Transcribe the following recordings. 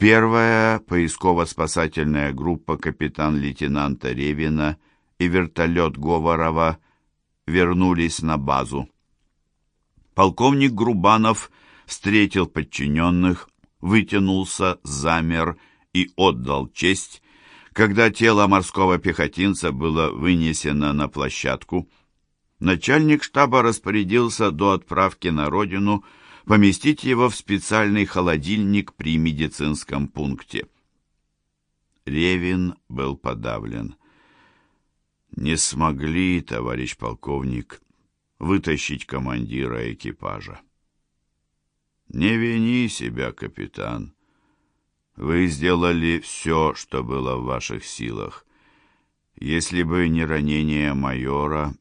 Первая поисково-спасательная группа капитан-лейтенанта Ревина и вертолет Говорова вернулись на базу. Полковник Грубанов встретил подчиненных, вытянулся, замер и отдал честь, когда тело морского пехотинца было вынесено на площадку. Начальник штаба распорядился до отправки на родину поместить его в специальный холодильник при медицинском пункте. Ревин был подавлен. «Не смогли, товарищ полковник, вытащить командира экипажа». «Не вини себя, капитан. Вы сделали все, что было в ваших силах. Если бы не ранение майора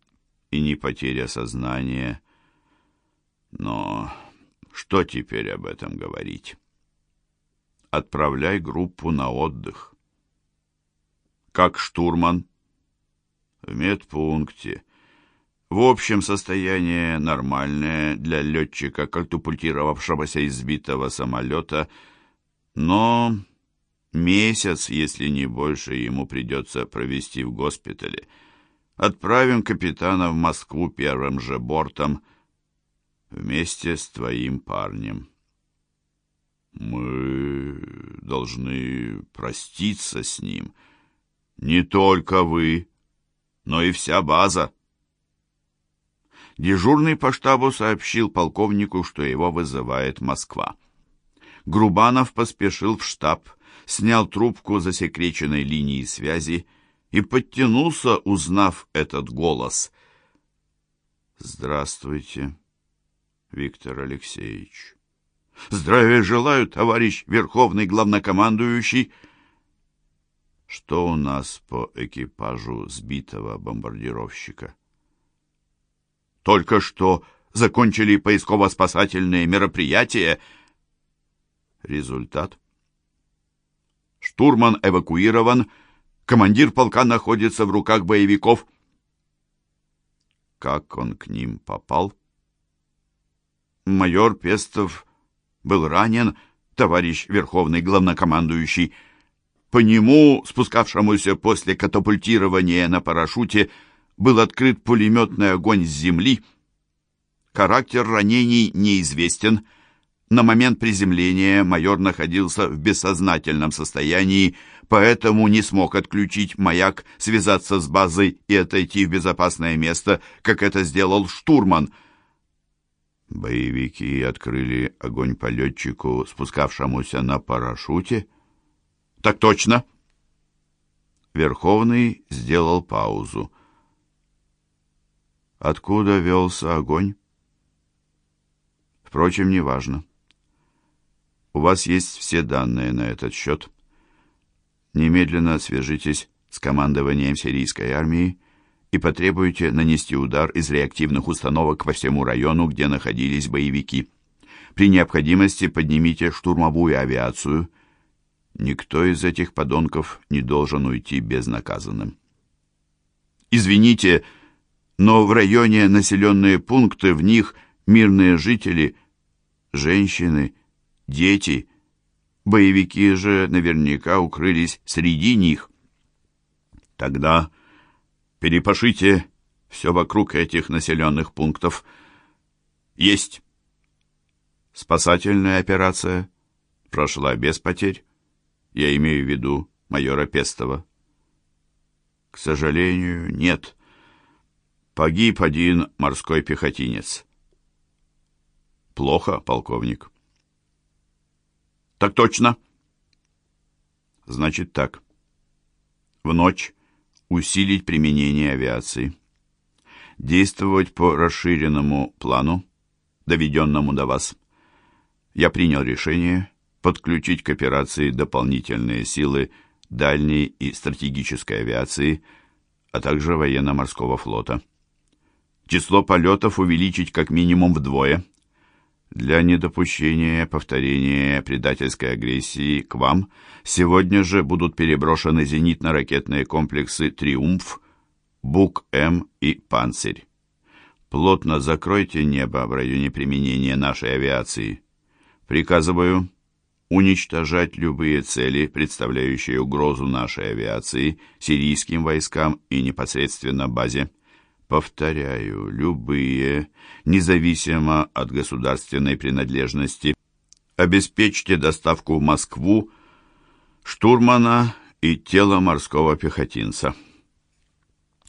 и не потеря сознания... Но что теперь об этом говорить? Отправляй группу на отдых. Как штурман? В медпункте. В общем, состояние нормальное для летчика, катапультировавшегося из сбитого самолета, но месяц, если не больше, ему придется провести в госпитале. Отправим капитана в Москву первым же бортом вместе с твоим парнем. Мы должны проститься с ним. Не только вы, но и вся база. Дежурный по штабу сообщил полковнику, что его вызывает Москва. Грубанов поспешил в штаб, снял трубку засекреченной линии связи и подтянулся, узнав этот голос. «Здравствуйте, Виктор Алексеевич». «Здравия желаю, товарищ Верховный Главнокомандующий!» «Что у нас по экипажу сбитого бомбардировщика?» Только что закончили поисково-спасательные мероприятия. Результат. Штурман эвакуирован, командир полка находится в руках боевиков. Как он к ним попал? Майор Пестов был ранен, товарищ Верховный Главнокомандующий. По нему, спускавшемуся после катапультирования на парашюте, был открыт пулеметный огонь с земли. Характер ранений неизвестен. На момент приземления майор находился в бессознательном состоянии, поэтому не смог отключить маяк, связаться с базой и отойти в безопасное место, как это сделал штурман. Боевики открыли огонь по летчику, спускавшемуся на парашюте. «Так точно!» Верховный сделал паузу. Откуда велся огонь? Впрочем, неважно. У вас есть все данные на этот счет. Немедленно свяжитесь с командованием сирийской армии и потребуйте нанести удар из реактивных установок по всему району, где находились боевики. При необходимости поднимите штурмовую авиацию. Никто из этих подонков не должен уйти безнаказанным. «Извините», но в районе населенные пункты, в них мирные жители, женщины, дети. Боевики же наверняка укрылись среди них. Тогда перепошите все вокруг этих населенных пунктов. Есть. Спасательная операция прошла без потерь. Я имею в виду майора Пестова. К сожалению, нет. Погиб один морской пехотинец. Плохо, полковник. Так точно. Значит так. В ночь усилить применение авиации. Действовать по расширенному плану, доведенному до вас. Я принял решение подключить к операции дополнительные силы дальней и стратегической авиации, а также военно-морского флота число полетов увеличить как минимум вдвое. Для недопущения повторения предательской агрессии к вам сегодня же будут переброшены зенитно-ракетные комплексы «Триумф», «Бук-М» и «Панцирь». Плотно закройте небо в районе применения нашей авиации. Приказываю уничтожать любые цели, представляющие угрозу нашей авиации, сирийским войскам и непосредственно базе. Повторяю, любые, независимо от государственной принадлежности. Обеспечьте доставку в Москву штурмана и тело морского пехотинца.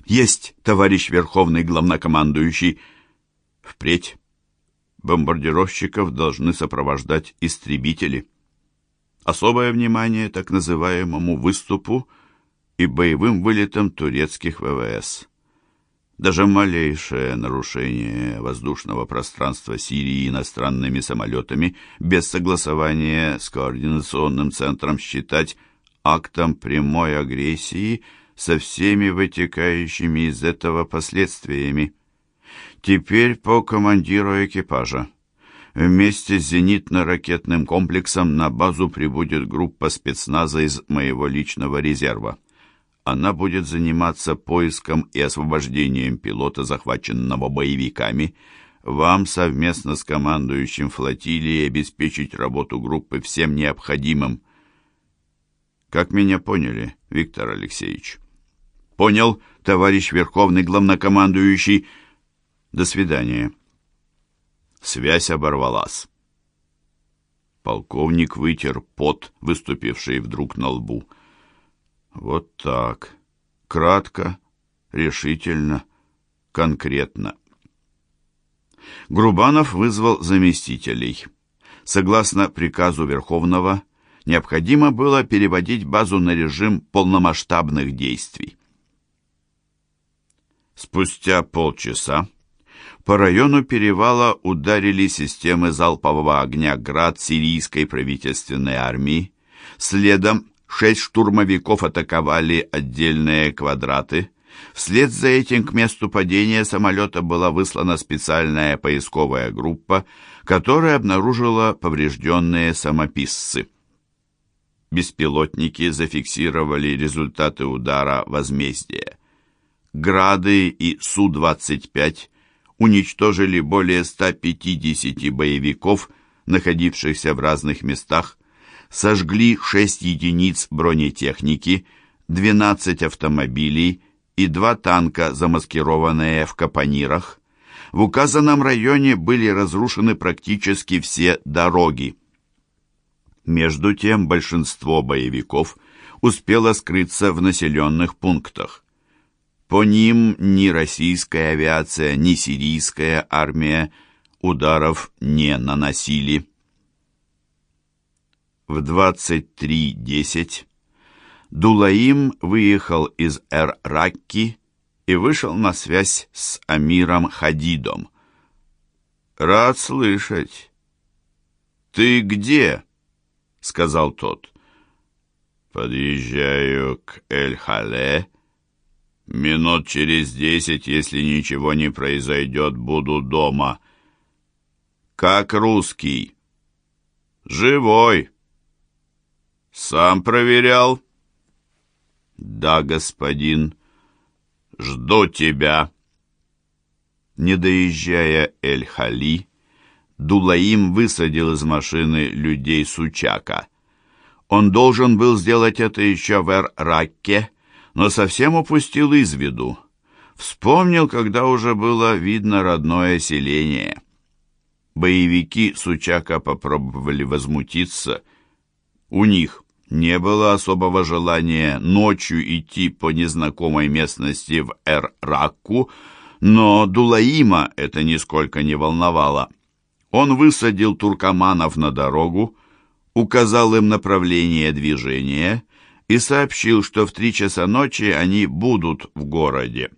Есть, товарищ Верховный Главнокомандующий. Впредь бомбардировщиков должны сопровождать истребители. Особое внимание так называемому выступу и боевым вылетам турецких ВВС. Даже малейшее нарушение воздушного пространства Сирии иностранными самолетами без согласования с координационным центром считать актом прямой агрессии со всеми вытекающими из этого последствиями. Теперь по командиру экипажа. Вместе с зенитно-ракетным комплексом на базу прибудет группа спецназа из моего личного резерва. Она будет заниматься поиском и освобождением пилота, захваченного боевиками. Вам совместно с командующим флотилией обеспечить работу группы всем необходимым. Как меня поняли, Виктор Алексеевич? Понял, товарищ Верховный Главнокомандующий. До свидания. Связь оборвалась. Полковник вытер пот, выступивший вдруг на лбу. Вот так. Кратко, решительно, конкретно. Грубанов вызвал заместителей. Согласно приказу Верховного, необходимо было переводить базу на режим полномасштабных действий. Спустя полчаса по району перевала ударили системы залпового огня «Град» сирийской правительственной армии. Следом Шесть штурмовиков атаковали отдельные квадраты. Вслед за этим к месту падения самолета была выслана специальная поисковая группа, которая обнаружила поврежденные самописцы. Беспилотники зафиксировали результаты удара возмездия. «Грады» и Су-25 уничтожили более 150 боевиков, находившихся в разных местах, сожгли 6 единиц бронетехники, 12 автомобилей и два танка, замаскированные в капонирах. В указанном районе были разрушены практически все дороги. Между тем большинство боевиков успело скрыться в населенных пунктах. По ним ни российская авиация, ни сирийская армия ударов не наносили. В 23.10 Дулаим выехал из Эр-Ракки и вышел на связь с Амиром Хадидом. «Рад слышать». «Ты где?» — сказал тот. «Подъезжаю к Эль-Хале. Минут через десять, если ничего не произойдет, буду дома». «Как русский?» «Живой». Сам проверял? Да, господин. Жду тебя. Не доезжая Эль-Хали, Дулаим высадил из машины людей Сучака. Он должен был сделать это еще в Эр-Ракке, но совсем упустил из виду. Вспомнил, когда уже было видно родное селение. Боевики Сучака попробовали возмутиться — у них не было особого желания ночью идти по незнакомой местности в Эр-Ракку, но Дулаима это нисколько не волновало. Он высадил туркоманов на дорогу, указал им направление движения и сообщил, что в три часа ночи они будут в городе.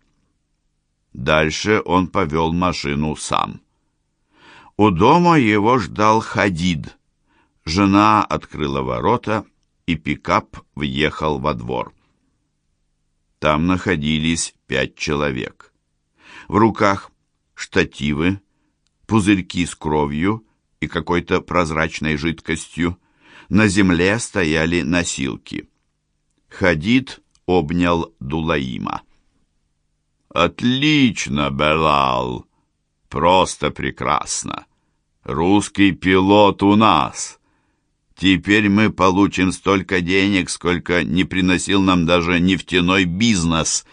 Дальше он повел машину сам. У дома его ждал Хадид — Жена открыла ворота, и пикап въехал во двор. Там находились пять человек. В руках штативы, пузырьки с кровью и какой-то прозрачной жидкостью. На земле стояли носилки. Хадид обнял Дулаима. «Отлично, Белал! Просто прекрасно! Русский пилот у нас!» Теперь мы получим столько денег, сколько не приносил нам даже нефтяной бизнес.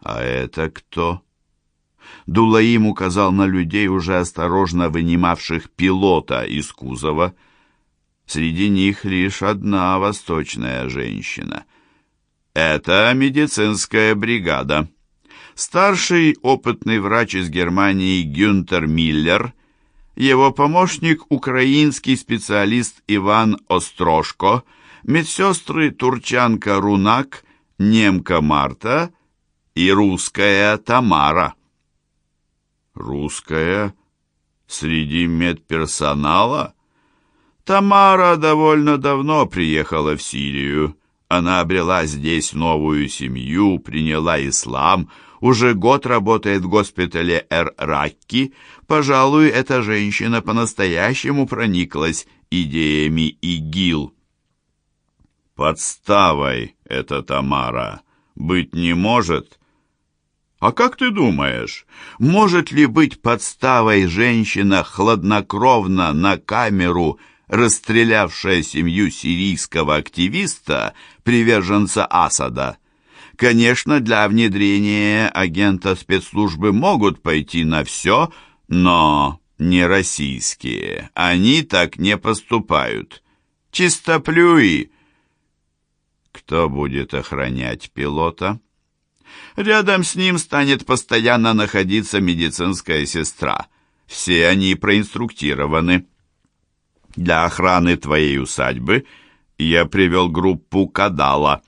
А это кто? Дулаим указал на людей, уже осторожно вынимавших пилота из кузова. Среди них лишь одна восточная женщина. Это медицинская бригада. Старший опытный врач из Германии Гюнтер Миллер его помощник – украинский специалист Иван Острожко, медсестры турчанка Рунак, немка Марта и русская Тамара. Русская среди медперсонала? Тамара довольно давно приехала в Сирию. Она обрела здесь новую семью, приняла ислам – уже год работает в госпитале Эр-Ракки. Пожалуй, эта женщина по-настоящему прониклась идеями ИГИЛ. Подставой это Тамара быть не может. А как ты думаешь, может ли быть подставой женщина хладнокровно на камеру, расстрелявшая семью сирийского активиста, приверженца Асада? Конечно, для внедрения агента спецслужбы могут пойти на все, но не российские. Они так не поступают. Чистоплюи. Кто будет охранять пилота? Рядом с ним станет постоянно находиться медицинская сестра. Все они проинструктированы. Для охраны твоей усадьбы я привел группу Кадала –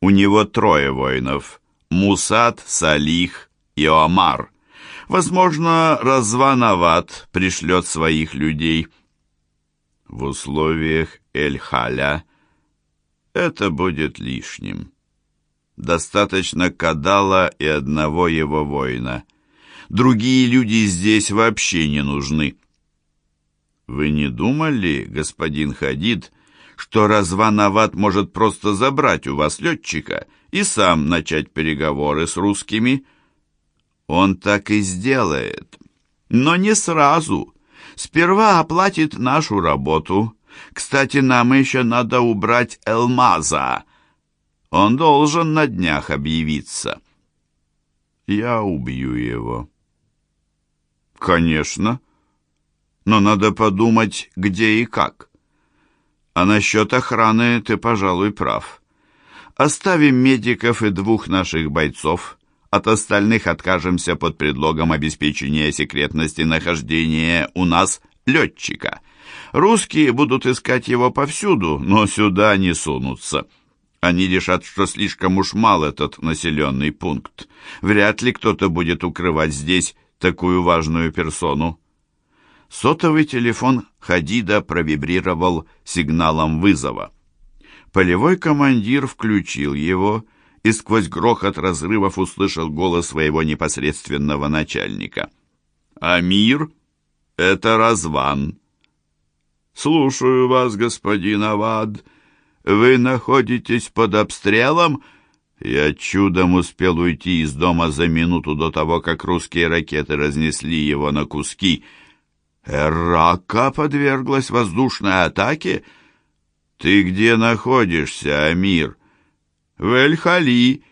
у него трое воинов – Мусад, Салих и Омар. Возможно, Разванават пришлет своих людей. В условиях Эль-Халя это будет лишним. Достаточно Кадала и одного его воина. Другие люди здесь вообще не нужны. Вы не думали, господин Хадид, что Разванават может просто забрать у вас летчика и сам начать переговоры с русскими. Он так и сделает. Но не сразу. Сперва оплатит нашу работу. Кстати, нам еще надо убрать Элмаза. Он должен на днях объявиться. Я убью его. Конечно. Но надо подумать, где и как. А насчет охраны ты, пожалуй, прав. Оставим медиков и двух наших бойцов. От остальных откажемся под предлогом обеспечения секретности нахождения у нас летчика. Русские будут искать его повсюду, но сюда не сунутся. Они решат, что слишком уж мал этот населенный пункт. Вряд ли кто-то будет укрывать здесь такую важную персону. Сотовый телефон Хадида провибрировал сигналом вызова. Полевой командир включил его и сквозь грохот разрывов услышал голос своего непосредственного начальника. «Амир, это Разван». «Слушаю вас, господин Авад. Вы находитесь под обстрелом?» Я чудом успел уйти из дома за минуту до того, как русские ракеты разнесли его на куски — Эрака подверглась воздушной атаке? Ты где находишься, Амир? В Эль-Хали.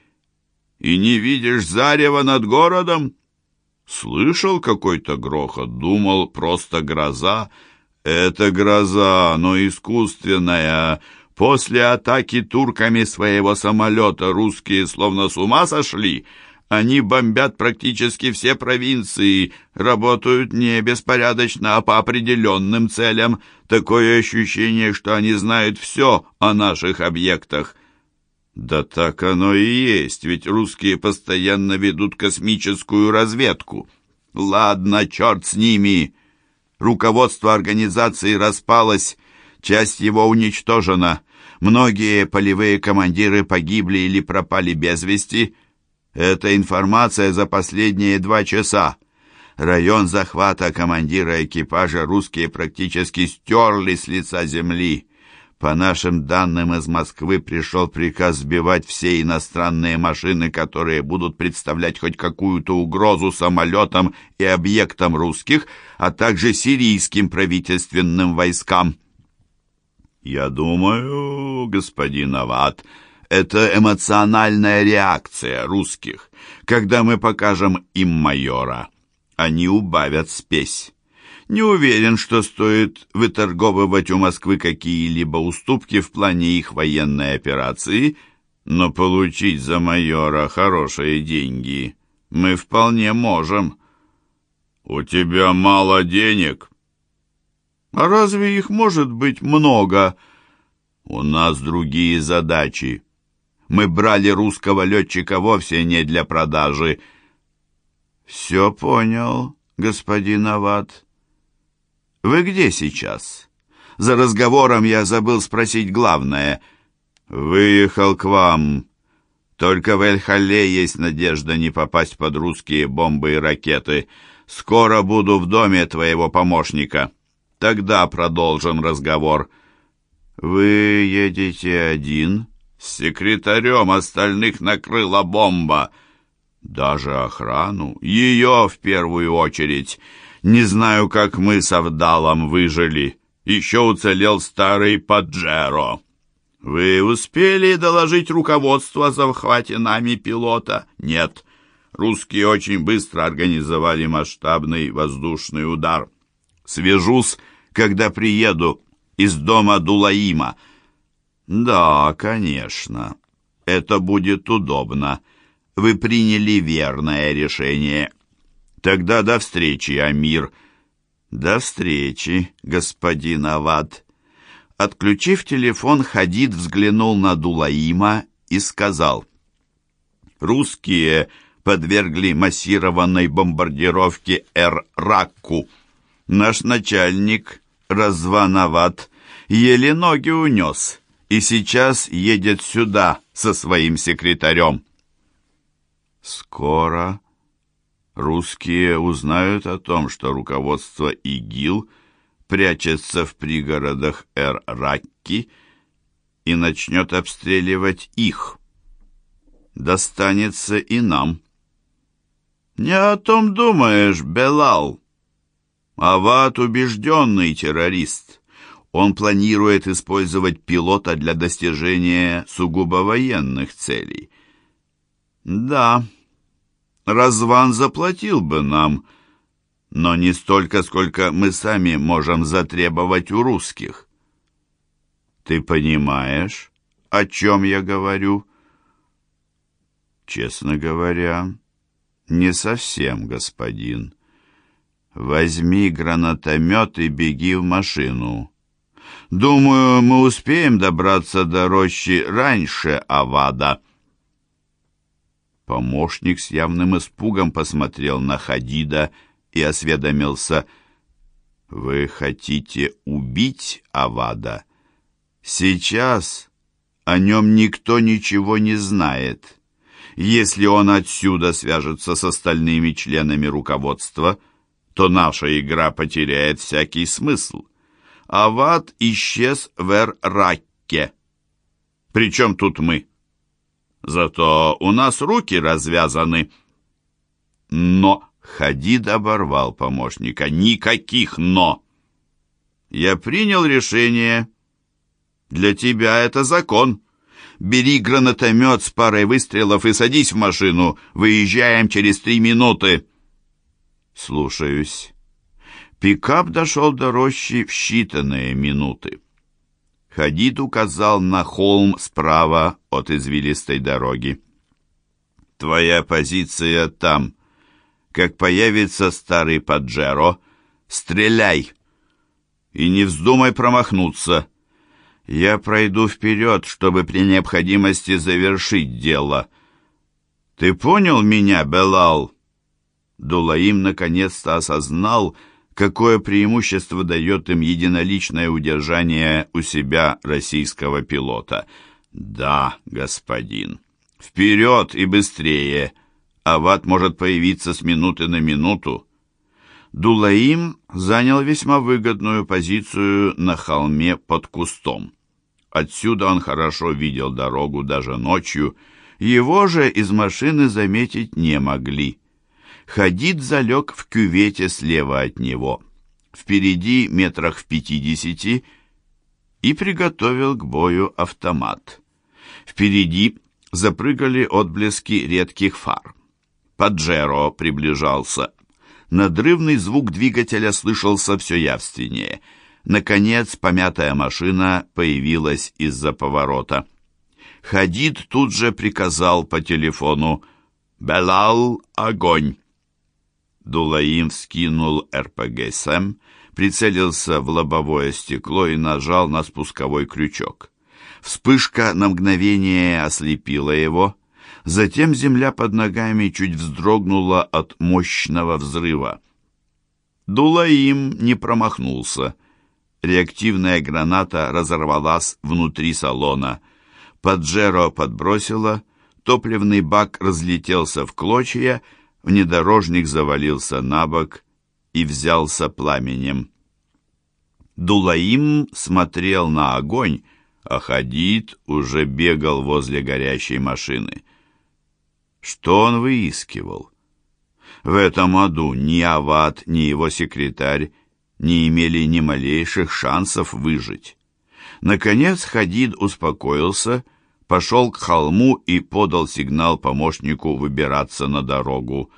И не видишь зарева над городом? Слышал какой-то грохот, думал, просто гроза. Это гроза, но искусственная. После атаки турками своего самолета русские словно с ума сошли — они бомбят практически все провинции, работают не беспорядочно, а по определенным целям. Такое ощущение, что они знают все о наших объектах. Да так оно и есть, ведь русские постоянно ведут космическую разведку. Ладно, черт с ними. Руководство организации распалось, часть его уничтожена. Многие полевые командиры погибли или пропали без вести – это информация за последние два часа. Район захвата командира экипажа русские практически стерли с лица земли. По нашим данным, из Москвы пришел приказ сбивать все иностранные машины, которые будут представлять хоть какую-то угрозу самолетам и объектам русских, а также сирийским правительственным войскам. Я думаю, господин Ават, это эмоциональная реакция русских. Когда мы покажем им майора, они убавят спесь. Не уверен, что стоит выторговывать у Москвы какие-либо уступки в плане их военной операции, но получить за майора хорошие деньги мы вполне можем. У тебя мало денег. А разве их может быть много? У нас другие задачи. Мы брали русского летчика вовсе не для продажи. Все понял, господин Ават. Вы где сейчас? За разговором я забыл спросить главное. Выехал к вам. Только в Эль-Хале есть надежда не попасть под русские бомбы и ракеты. Скоро буду в доме твоего помощника. Тогда продолжим разговор. Вы едете один? С секретарем остальных накрыла бомба. Даже охрану. Ее в первую очередь. Не знаю, как мы с Авдалом выжили. Еще уцелел старый Паджеро. Вы успели доложить руководству о захвате нами пилота? Нет. Русские очень быстро организовали масштабный воздушный удар. Свяжусь, когда приеду из дома Дулаима. Да, конечно. Это будет удобно. Вы приняли верное решение. Тогда до встречи, Амир. До встречи, господин Авад. Отключив телефон, Хадид взглянул на Дулаима и сказал. «Русские подвергли массированной бомбардировке Эр-Ракку. Наш начальник, Развановат, еле ноги унес и сейчас едет сюда со своим секретарем». «Скоро русские узнают о том, что руководство ИГИЛ прячется в пригородах Эр-Ракки и начнет обстреливать их. Достанется и нам. Не о том думаешь, Белал. Ават убежденный террорист. Он планирует использовать пилота для достижения сугубо военных целей. Да, Разван заплатил бы нам, но не столько, сколько мы сами можем затребовать у русских. Ты понимаешь, о чем я говорю? Честно говоря, не совсем, господин. Возьми гранатомет и беги в машину. Думаю, мы успеем добраться до рощи раньше Авада. Помощник с явным испугом посмотрел на Хадида и осведомился, «Вы хотите убить Авада? Сейчас о нем никто ничего не знает. Если он отсюда свяжется с остальными членами руководства, то наша игра потеряет всякий смысл. Авад исчез в Эр-Ракке. Причем тут мы?» Зато у нас руки развязаны. Но Хадид оборвал помощника. Никаких «но». Я принял решение. Для тебя это закон. Бери гранатомет с парой выстрелов и садись в машину. Выезжаем через три минуты. Слушаюсь. Пикап дошел до рощи в считанные минуты. Хадид указал на холм справа от извилистой дороги. «Твоя позиция там. Как появится старый Паджеро, стреляй! И не вздумай промахнуться. Я пройду вперед, чтобы при необходимости завершить дело. Ты понял меня, Белал?» Дулаим наконец-то осознал, какое преимущество дает им единоличное удержание у себя российского пилота. «Да, господин. Вперед и быстрее! Ават может появиться с минуты на минуту». Дулаим занял весьма выгодную позицию на холме под кустом. Отсюда он хорошо видел дорогу даже ночью, его же из машины заметить не могли. Хадид залег в кювете слева от него. Впереди, метрах в пятидесяти, и приготовил к бою автомат. Впереди запрыгали отблески редких фар. Паджеро приближался. Надрывный звук двигателя слышался все явственнее. Наконец, помятая машина появилась из-за поворота. Хадид тут же приказал по телефону «Белал, огонь!». Дулаим вскинул РПГ «Сэм», прицелился в лобовое стекло и нажал на спусковой крючок. Вспышка на мгновение ослепила его, затем земля под ногами чуть вздрогнула от мощного взрыва. Дулаим не промахнулся. Реактивная граната разорвалась внутри салона. Паджеро подбросило, топливный бак разлетелся в клочья, внедорожник завалился на бок и взялся пламенем. Дулаим смотрел на огонь, а Хадид уже бегал возле горящей машины. Что он выискивал? В этом аду ни Ават, ни его секретарь не имели ни малейших шансов выжить. Наконец Хадид успокоился, пошел к холму и подал сигнал помощнику выбираться на дорогу.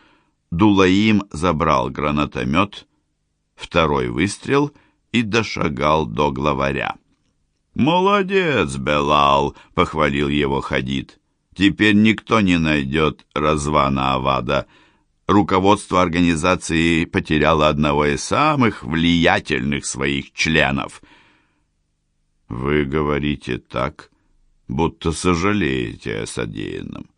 Дулаим забрал гранатомет, второй выстрел и дошагал до главаря. «Молодец, Белал!» — похвалил его Хадид. «Теперь никто не найдет Развана Авада. Руководство организации потеряло одного из самых влиятельных своих членов». «Вы говорите так, будто сожалеете о содеянном».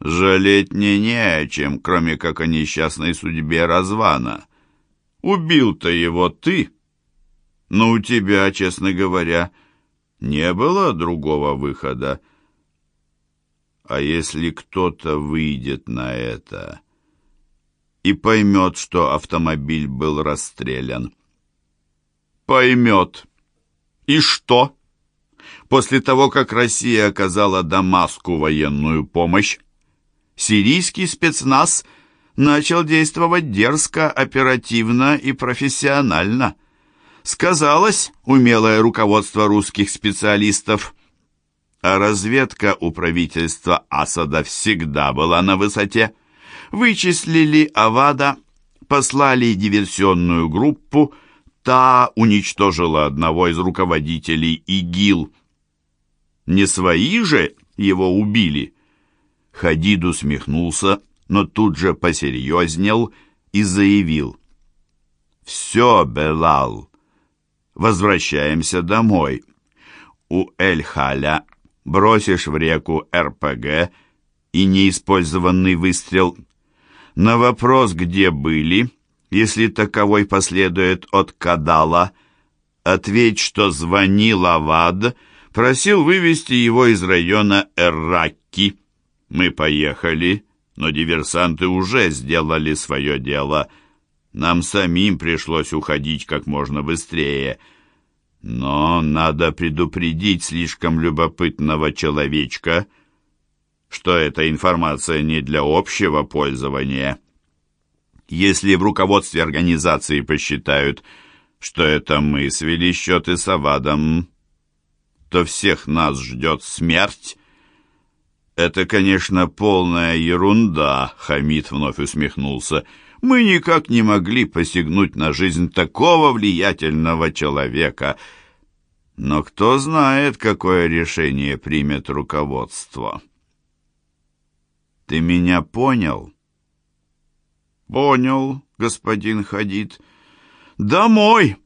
«Жалеть мне не о чем, кроме как о несчастной судьбе Развана. Убил-то его ты, но у тебя, честно говоря, — не было другого выхода. А если кто-то выйдет на это и поймет, что автомобиль был расстрелян? Поймет. И что? После того, как Россия оказала Дамаску военную помощь, сирийский спецназ начал действовать дерзко, оперативно и профессионально – сказалось умелое руководство русских специалистов. А разведка у правительства Асада всегда была на высоте. Вычислили Авада, послали диверсионную группу, та уничтожила одного из руководителей ИГИЛ. Не свои же его убили? Хадид усмехнулся, но тут же посерьезнел и заявил. «Все, Белал, возвращаемся домой. У Эль-Халя бросишь в реку РПГ и неиспользованный выстрел. На вопрос, где были, если таковой последует от Кадала, ответь, что звонил Авад, просил вывести его из района Эрракки. Мы поехали, но диверсанты уже сделали свое дело — нам самим пришлось уходить как можно быстрее. Но надо предупредить слишком любопытного человечка, что эта информация не для общего пользования. Если в руководстве организации посчитают, что это мы свели счеты с Авадом, то всех нас ждет смерть. Это, конечно, полная ерунда, Хамид вновь усмехнулся мы никак не могли посягнуть на жизнь такого влиятельного человека. Но кто знает, какое решение примет руководство. Ты меня понял? Понял, господин Хадид. Домой!